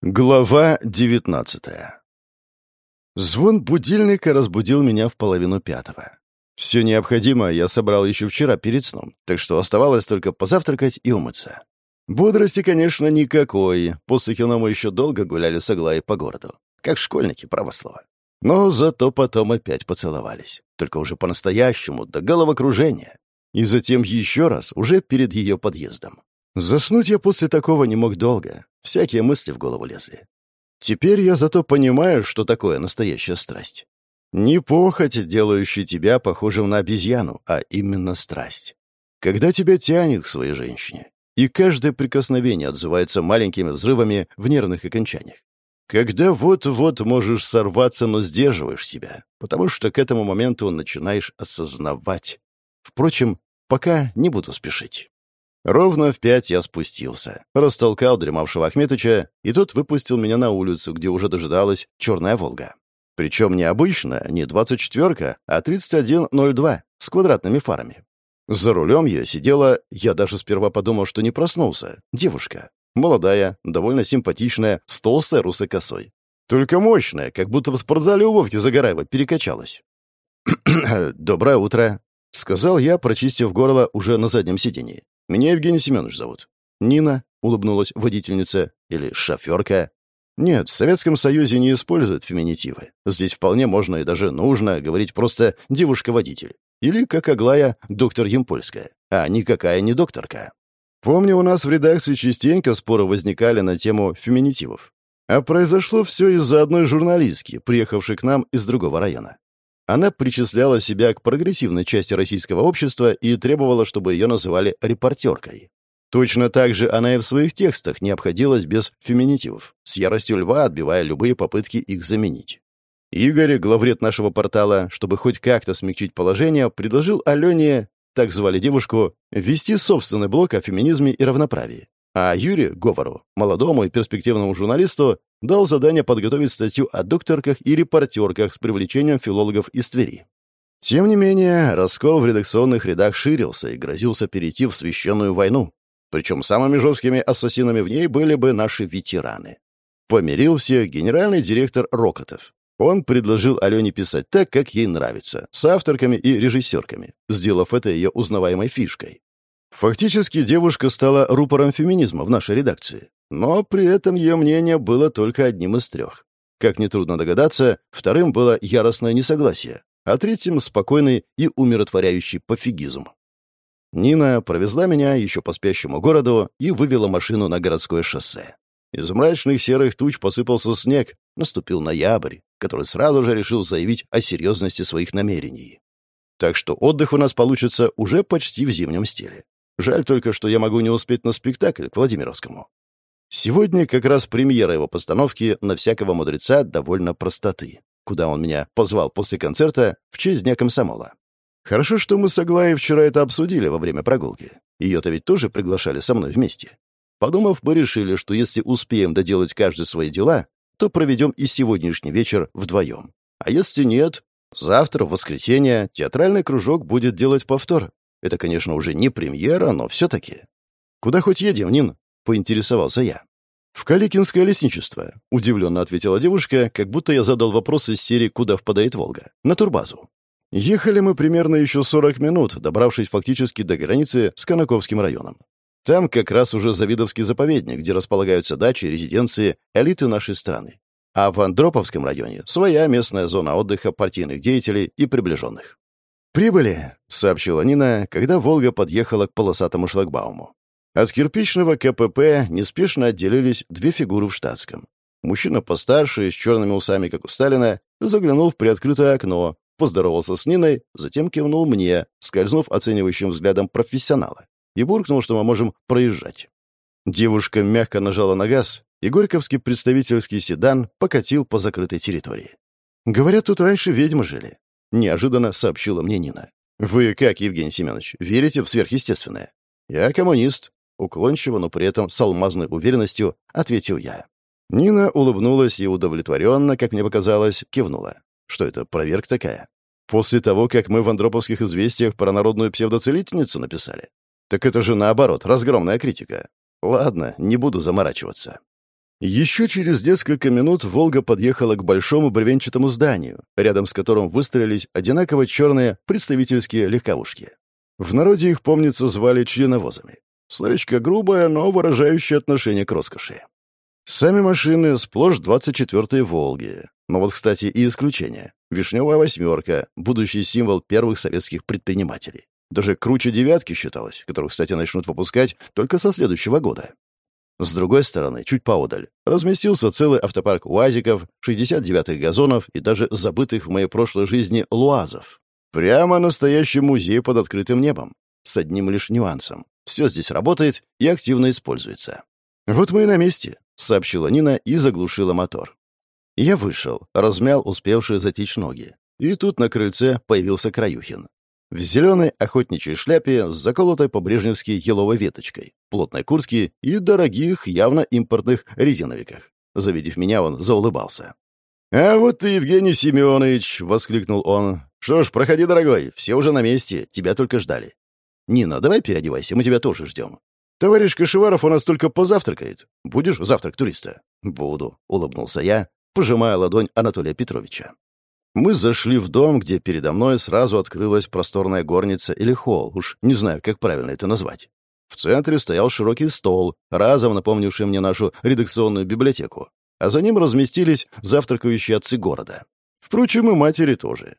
Глава девятнадцатая Звон будильника разбудил меня в половину пятого. Все необходимое я собрал еще вчера перед сном, так что оставалось только позавтракать и умыться. Бодрости, конечно, никакой. После кино мы еще долго гуляли с Аглаей по городу, как школьники, право слово. Но зато потом опять поцеловались, только уже по-настоящему, до головокружения. И затем еще раз, уже перед ее подъездом. Заснуть я после такого не мог долго. Всякие мысли в голову лезли. Теперь я зато понимаю, что такое настоящая страсть. Не похоть, делающая тебя похожим на обезьяну, а именно страсть. Когда тебя тянет к своей женщине, и каждое прикосновение отзывается маленькими взрывами в нервных окончаниях. Когда вот-вот можешь сорваться, но сдерживаешь себя, потому что к этому моменту начинаешь осознавать. Впрочем, пока не буду спешить. Ровно в пять я спустился, растолкал дремавшего Ахметыча, и тот выпустил меня на улицу, где уже дожидалась черная «Волга». Причем не обычная, не двадцать четверка, а тридцать один ноль два с квадратными фарами. За рулем я сидела, я даже сперва подумал, что не проснулся, девушка. Молодая, довольно симпатичная, с толстой русой косой. Только мощная, как будто в спортзале у Вовки Загораева перекачалась. «Доброе утро», — сказал я, прочистив горло уже на заднем сиденье. Меня Евгений Семенович зовут. Нина, улыбнулась водительница, или шоферка. Нет, в Советском Союзе не используют феминитивы. Здесь вполне можно и даже нужно говорить просто «девушка-водитель». Или, как Аглая, доктор Емпольская. А никакая не докторка. Помню, у нас в редакции частенько споры возникали на тему феминитивов. А произошло все из-за одной журналистки, приехавшей к нам из другого района. Она причисляла себя к прогрессивной части российского общества и требовала, чтобы ее называли репортеркой. Точно так же она и в своих текстах не обходилась без феминитивов, с яростью льва отбивая любые попытки их заменить. Игорь, главред нашего портала, чтобы хоть как-то смягчить положение, предложил Алене, так звали девушку, ввести собственный блог о феминизме и равноправии. А Юре Говору, молодому и перспективному журналисту, дал задание подготовить статью о докторках и репортерках с привлечением филологов из Твери. Тем не менее, раскол в редакционных рядах ширился и грозился перейти в священную войну. Причем самыми жесткими ассасинами в ней были бы наши ветераны. Помирил всех генеральный директор Рокотов. Он предложил Алене писать так, как ей нравится, с авторками и режиссерками, сделав это ее узнаваемой фишкой. Фактически девушка стала рупором феминизма в нашей редакции. Но при этом ее мнение было только одним из трех. Как нетрудно догадаться, вторым было яростное несогласие, а третьим — спокойный и умиротворяющий пофигизм. Нина провезла меня еще по спящему городу и вывела машину на городское шоссе. Из мрачных серых туч посыпался снег, наступил ноябрь, который сразу же решил заявить о серьезности своих намерений. Так что отдых у нас получится уже почти в зимнем стиле. Жаль только, что я могу не успеть на спектакль к Владимировскому. Сегодня как раз премьера его постановки «На всякого мудреца довольно простоты», куда он меня позвал после концерта в честь Дня комсомола. Хорошо, что мы с Аглаей вчера это обсудили во время прогулки. Ее-то ведь тоже приглашали со мной вместе. Подумав, мы решили, что если успеем доделать каждый свои дела, то проведем и сегодняшний вечер вдвоем. А если нет, завтра, в воскресенье, театральный кружок будет делать повтор. Это, конечно, уже не премьера, но все-таки. Куда хоть едем, Нин? поинтересовался я. «В Каликинское лесничество», — удивленно ответила девушка, как будто я задал вопрос из серии «Куда впадает Волга?» на турбазу. Ехали мы примерно еще 40 минут, добравшись фактически до границы с Конаковским районом. Там как раз уже Завидовский заповедник, где располагаются дачи и резиденции элиты нашей страны. А в Андроповском районе своя местная зона отдыха партийных деятелей и приближенных. «Прибыли», — сообщила Нина, когда «Волга» подъехала к полосатому шлагбауму. От кирпичного КПП неспешно отделились две фигуры в штатском. Мужчина постарше, с черными усами, как у Сталина, заглянул в приоткрытое окно, поздоровался с Ниной, затем кивнул мне, скользнув оценивающим взглядом профессионала, и буркнул, что мы можем проезжать. Девушка мягко нажала на газ, и горьковский представительский седан покатил по закрытой территории. «Говорят, тут раньше ведьмы жили», — неожиданно сообщила мне Нина. «Вы как, Евгений Семенович, верите в сверхъестественное?» «Я коммунист», Уклончиво, но при этом с алмазной уверенностью ответил я. Нина улыбнулась и удовлетворенно, как мне показалось, кивнула. Что это, проверка такая? После того, как мы в Андроповских известиях про народную псевдоцелительницу написали? Так это же наоборот, разгромная критика. Ладно, не буду заморачиваться. Еще через несколько минут «Волга» подъехала к большому бревенчатому зданию, рядом с которым выстроились одинаково черные представительские легковушки. В народе их, помнится, звали членовозами. Словечко грубое, но выражающее отношение к роскоши. Сами машины сплошь 24-е «Волги». Но вот, кстати, и исключение. Вишневая восьмерка, будущий символ первых советских предпринимателей. Даже круче девятки считалось, которую, кстати, начнут выпускать только со следующего года. С другой стороны, чуть поодаль, разместился целый автопарк УАЗиков, 69-х газонов и даже забытых в моей прошлой жизни луазов. Прямо настоящий музей под открытым небом. С одним лишь нюансом. Все здесь работает и активно используется. «Вот мы и на месте», — сообщила Нина и заглушила мотор. Я вышел, размял успевшие затечь ноги. И тут на крыльце появился Краюхин в зеленой охотничьей шляпе с заколотой по-брежневски еловой веточкой, плотной куртке и дорогих, явно импортных резиновиках. Завидев меня, он заулыбался. «А вот ты, Евгений Семенович!» — воскликнул он. «Что ж, проходи, дорогой, все уже на месте, тебя только ждали. Нина, давай переодевайся, мы тебя тоже ждем. Товарищ Кашеваров у нас только позавтракает. Будешь завтрак туриста?» «Буду», — улыбнулся я, пожимая ладонь Анатолия Петровича. Мы зашли в дом, где передо мной сразу открылась просторная горница или холл, уж не знаю, как правильно это назвать. В центре стоял широкий стол, разом напомнивший мне нашу редакционную библиотеку, а за ним разместились завтракающие отцы города. Впрочем, и матери тоже.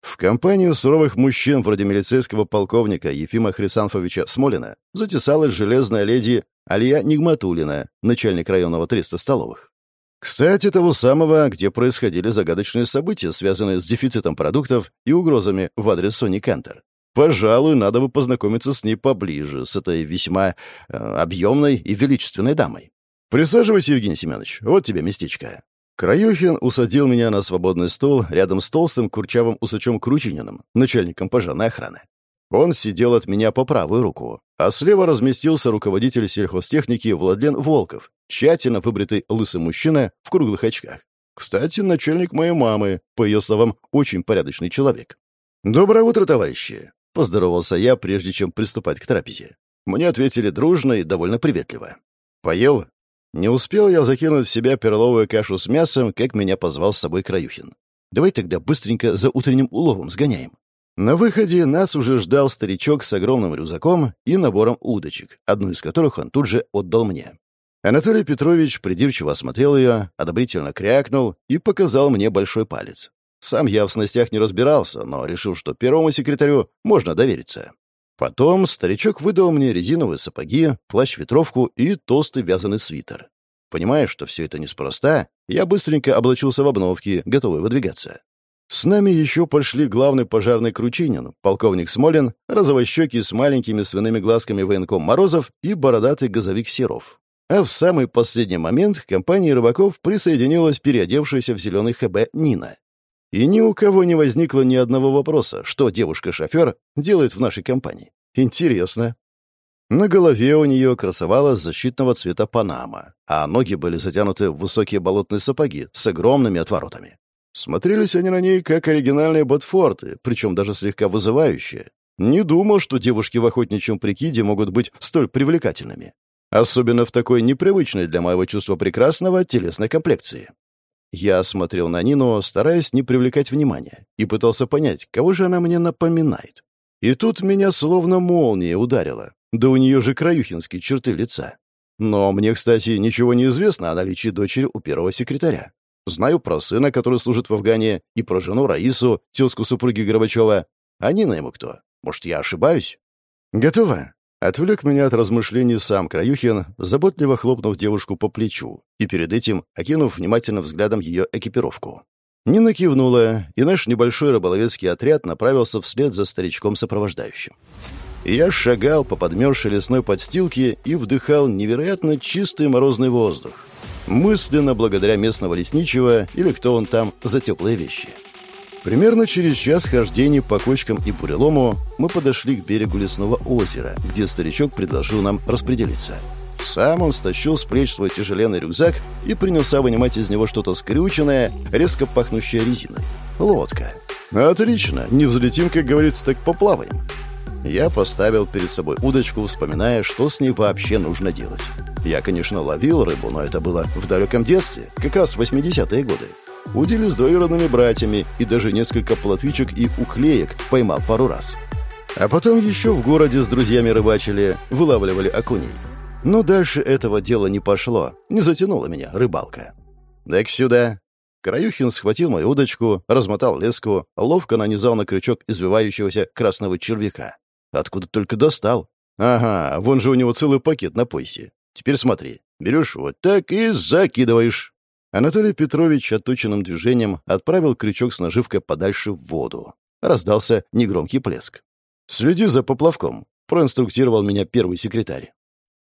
В компанию суровых мужчин вроде милицейского полковника Ефима Хрисанфовича Смолина затесалась железная леди Алия Нигматулина, начальник районного треста столовых. Кстати, того самого, где происходили загадочные события, связанные с дефицитом продуктов и угрозами в адрес Сони Кантер. Пожалуй, надо бы познакомиться с ней поближе, с этой весьма э, объемной и величественной дамой. Присаживайся, Евгений Семенович, вот тебе местечко. Краюхин усадил меня на свободный стол рядом с толстым курчавым усачом Кручининым, начальником пожарной охраны. Он сидел от меня по правую руку, а слева разместился руководитель сельхозтехники Владлен Волков, тщательно выбритый лысый мужчина в круглых очках. Кстати, начальник моей мамы, по ее словам, очень порядочный человек. «Доброе утро, товарищи!» — поздоровался я, прежде чем приступать к трапезе. Мне ответили дружно и довольно приветливо. «Поел?» Не успел я закинуть в себя перловую кашу с мясом, как меня позвал с собой Краюхин. «Давай тогда быстренько за утренним уловом сгоняем. На выходе нас уже ждал старичок с огромным рюкзаком и набором удочек, одну из которых он тут же отдал мне. Анатолий Петрович придирчиво осмотрел ее, одобрительно крякнул и показал мне большой палец. Сам я в снастях не разбирался, но решил, что первому секретарю можно довериться. Потом старичок выдал мне резиновые сапоги, плащ-ветровку и толстый вязаный свитер. Понимая, что все это неспроста, я быстренько облачился в обновки, готовый выдвигаться. С нами еще пошли главный пожарный Кручинин, полковник Смолин, розовощекий с маленькими свиными глазками военком Морозов и бородатый газовик Серов. А в самый последний момент к компании рыбаков присоединилась переодевшаяся в зеленый ХБ Нина. И ни у кого не возникло ни одного вопроса, что девушка-шофер делает в нашей компании. Интересно. На голове у нее красовалась защитного цвета панама, а ноги были затянуты в высокие болотные сапоги с огромными отворотами. Смотрелись они на ней как оригинальные ботфорты, причем даже слегка вызывающие. Не думал, что девушки в охотничьем прикиде могут быть столь привлекательными. Особенно в такой непривычной для моего чувства прекрасного телесной комплекции. Я смотрел на Нину, стараясь не привлекать внимания, и пытался понять, кого же она мне напоминает. И тут меня словно молния ударила. Да у нее же краюхинские черты лица. Но мне, кстати, ничего не известно о наличии дочери у первого секретаря. Знаю про сына, который служит в Афгане, и про жену Раису, тезку супруги Горбачева. А Нина ему кто? Может, я ошибаюсь? Готово. Отвлек меня от размышлений сам Краюхин, заботливо хлопнув девушку по плечу и перед этим окинув внимательным взглядом ее экипировку. Нина кивнула, и наш небольшой рыболовецкий отряд направился вслед за старичком-сопровождающим. Я шагал по подмерзшей лесной подстилке и вдыхал невероятно чистый морозный воздух мысленно благодаря местного лесничего или кто он там за теплые вещи. Примерно через час хождений по кочкам и бурелому мы подошли к берегу лесного озера, где старичок предложил нам распределиться. Сам он стащил с плеч свой тяжеленный рюкзак и принялся вынимать из него что-то скрюченное, резко пахнущее резиной. Лодка. Отлично, не взлетим, как говорится, так поплаваем. Я поставил перед собой удочку, вспоминая, что с ней вообще нужно делать. Я, конечно, ловил рыбу, но это было в далеком детстве, как раз в 80-е годы. Удили с двоюродными братьями, и даже несколько плотвичек и уклеек поймал пару раз. А потом еще в городе с друзьями рыбачили, вылавливали окуней. Но дальше этого дела не пошло, не затянула меня рыбалка. «Дай-ка сюда». Краюхин схватил мою удочку, размотал леску, ловко нанизал на крючок извивающегося красного червяка. Откуда только достал. Ага, вон же у него целый пакет на поясе. Теперь смотри. Берешь вот так и закидываешь. Анатолий Петрович отточенным движением отправил крючок с наживкой подальше в воду. Раздался негромкий плеск. «Следи за поплавком», — проинструктировал меня первый секретарь.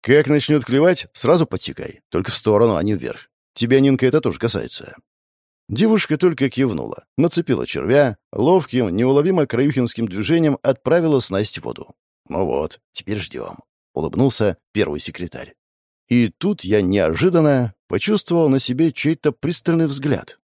«Как начнет клевать, сразу подсекай. Только в сторону, а не вверх. Тебя, Нинка, это тоже касается». Девушка только кивнула, нацепила червя, ловким, неуловимо краюхинским движением отправила снасть в воду. «Ну вот, теперь ждем», — улыбнулся первый секретарь. И тут я неожиданно почувствовал на себе чей-то пристальный взгляд.